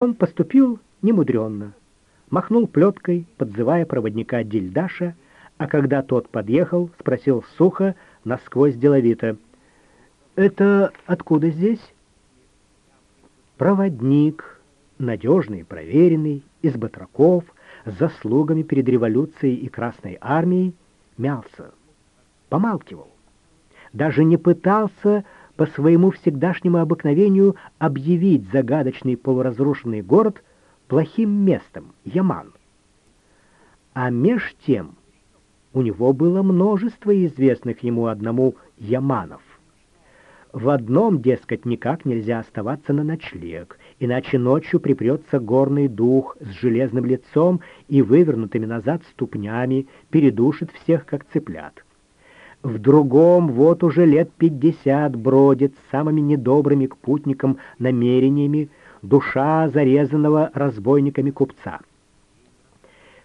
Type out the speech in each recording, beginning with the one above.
Он поступил немудренно. Махнул плеткой, подзывая проводника Дильдаша, а когда тот подъехал, спросил сухо, насквозь деловито. «Это откуда здесь?» Проводник, надежный, проверенный, из батраков, с заслугами перед революцией и Красной армией, мялся, помалкивал. Даже не пытался по своему всегдашнему обыкновению объявить загадочный полуразрушенный город плохим местом, Яман. А меж тем у него было множество известных ему одному Яманов. В одном, дескать, никак нельзя оставаться на ночлег, иначе ночью припрется горный дух с железным лицом и вывернутыми назад ступнями, передушит всех, как цыплят. В другом вот уже лет пятьдесят бродит с самыми недобрыми к путникам намерениями душа зарезанного разбойниками купца.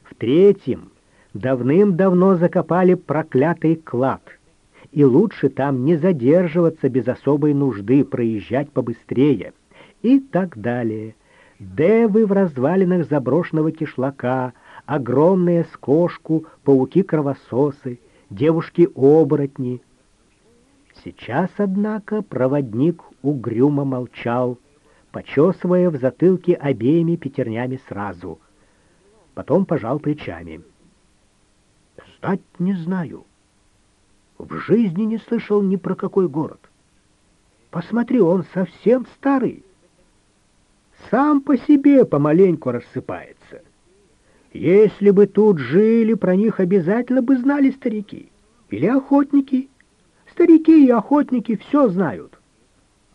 В третьем давным-давно закопали проклятый клад, и лучше там не задерживаться без особой нужды, проезжать побыстрее, и так далее. Девы в развалинах заброшенного кишлака, огромные скошку, пауки-кровососы — девушки-оборотни. Сейчас, однако, проводник угрюмо молчал, почесывая в затылке обеими пятернями сразу. Потом пожал плечами. «Знать не знаю. В жизни не слышал ни про какой город. Посмотри, он совсем старый. Сам по себе помаленьку рассыпается». Если бы тут жили, про них обязательно бы знали старики. Или охотники. Старики и охотники все знают.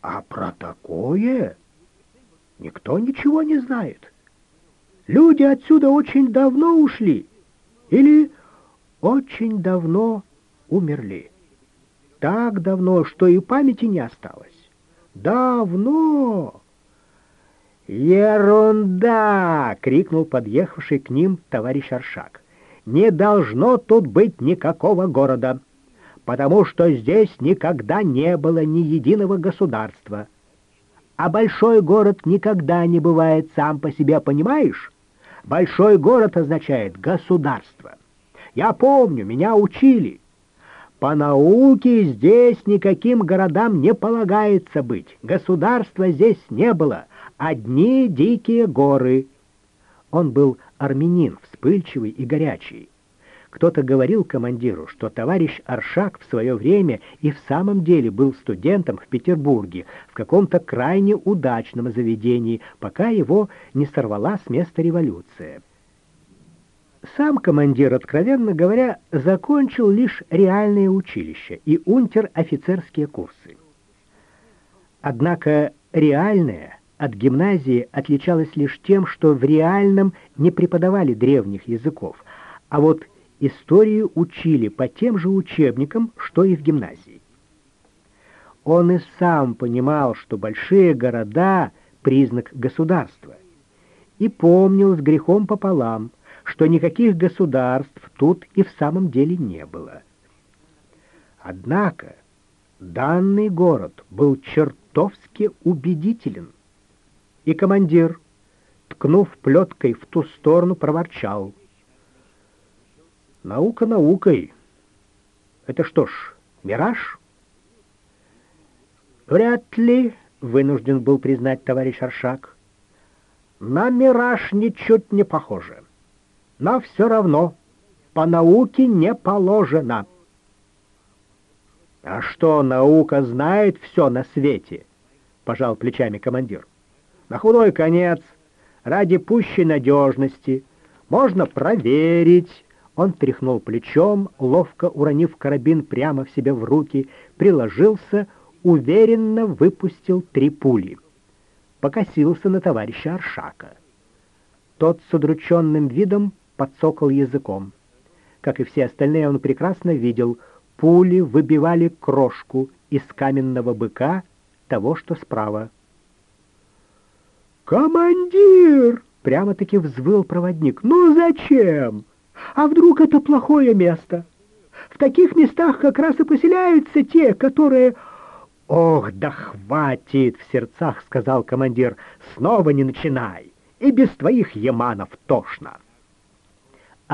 А про такое никто ничего не знает. Люди отсюда очень давно ушли. Или очень давно умерли. Так давно, что и памяти не осталось. Давно! «Ерунда!» — крикнул подъехавший к ним товарищ Аршак. «Не должно тут быть никакого города, потому что здесь никогда не было ни единого государства. А большой город никогда не бывает сам по себе, понимаешь? Большой город означает государство. Я помню, меня учили». По науке здесь никаким городам не полагается быть. Государства здесь не было одни дикие горы. Он был армянин, вспыльчивый и горячий. Кто-то говорил командиру, что товарищ Аршак в свое время и в самом деле был студентом в Петербурге, в каком-то крайне удачном заведении, пока его не сорвала с места революция. Сам командир, откровенно говоря, закончил лишь реальное училище и унтер-офицерские курсы. Однако реальное от гимназии отличалась лишь тем, что в реальном не преподавали древних языков, а вот историю учили по тем же учебникам, что и в гимназии. Он и сам понимал, что большие города — признак государства, и помнил с грехом пополам, что никаких государств тут и в самом деле не было. Однако данный город был чертовски убедителен и командир, ткнув плеткой в ту сторону, проворчал. «Наука наукой. Это что ж, мираж?» «Вряд ли», — вынужден был признать товарищ Аршак. «На мираж ничуть не похоже. Но все равно по науке не положено». «А что, наука знает все на свете?» — пожал плечами командир. На худой конец, ради пущей надежности, можно проверить. Он тряхнул плечом, ловко уронив карабин прямо в себе в руки, приложился, уверенно выпустил три пули. Покосился на товарища Аршака. Тот с удрученным видом подсокал языком. Как и все остальные, он прекрасно видел, пули выбивали крошку из каменного быка того, что справа. «Командир!» — прямо-таки взвыл проводник. «Ну зачем? А вдруг это плохое место? В таких местах как раз и поселяются те, которые «Ох, да хватит!» — в сердцах сказал командир. «Снова не начинай! И без твоих яманов тошно!»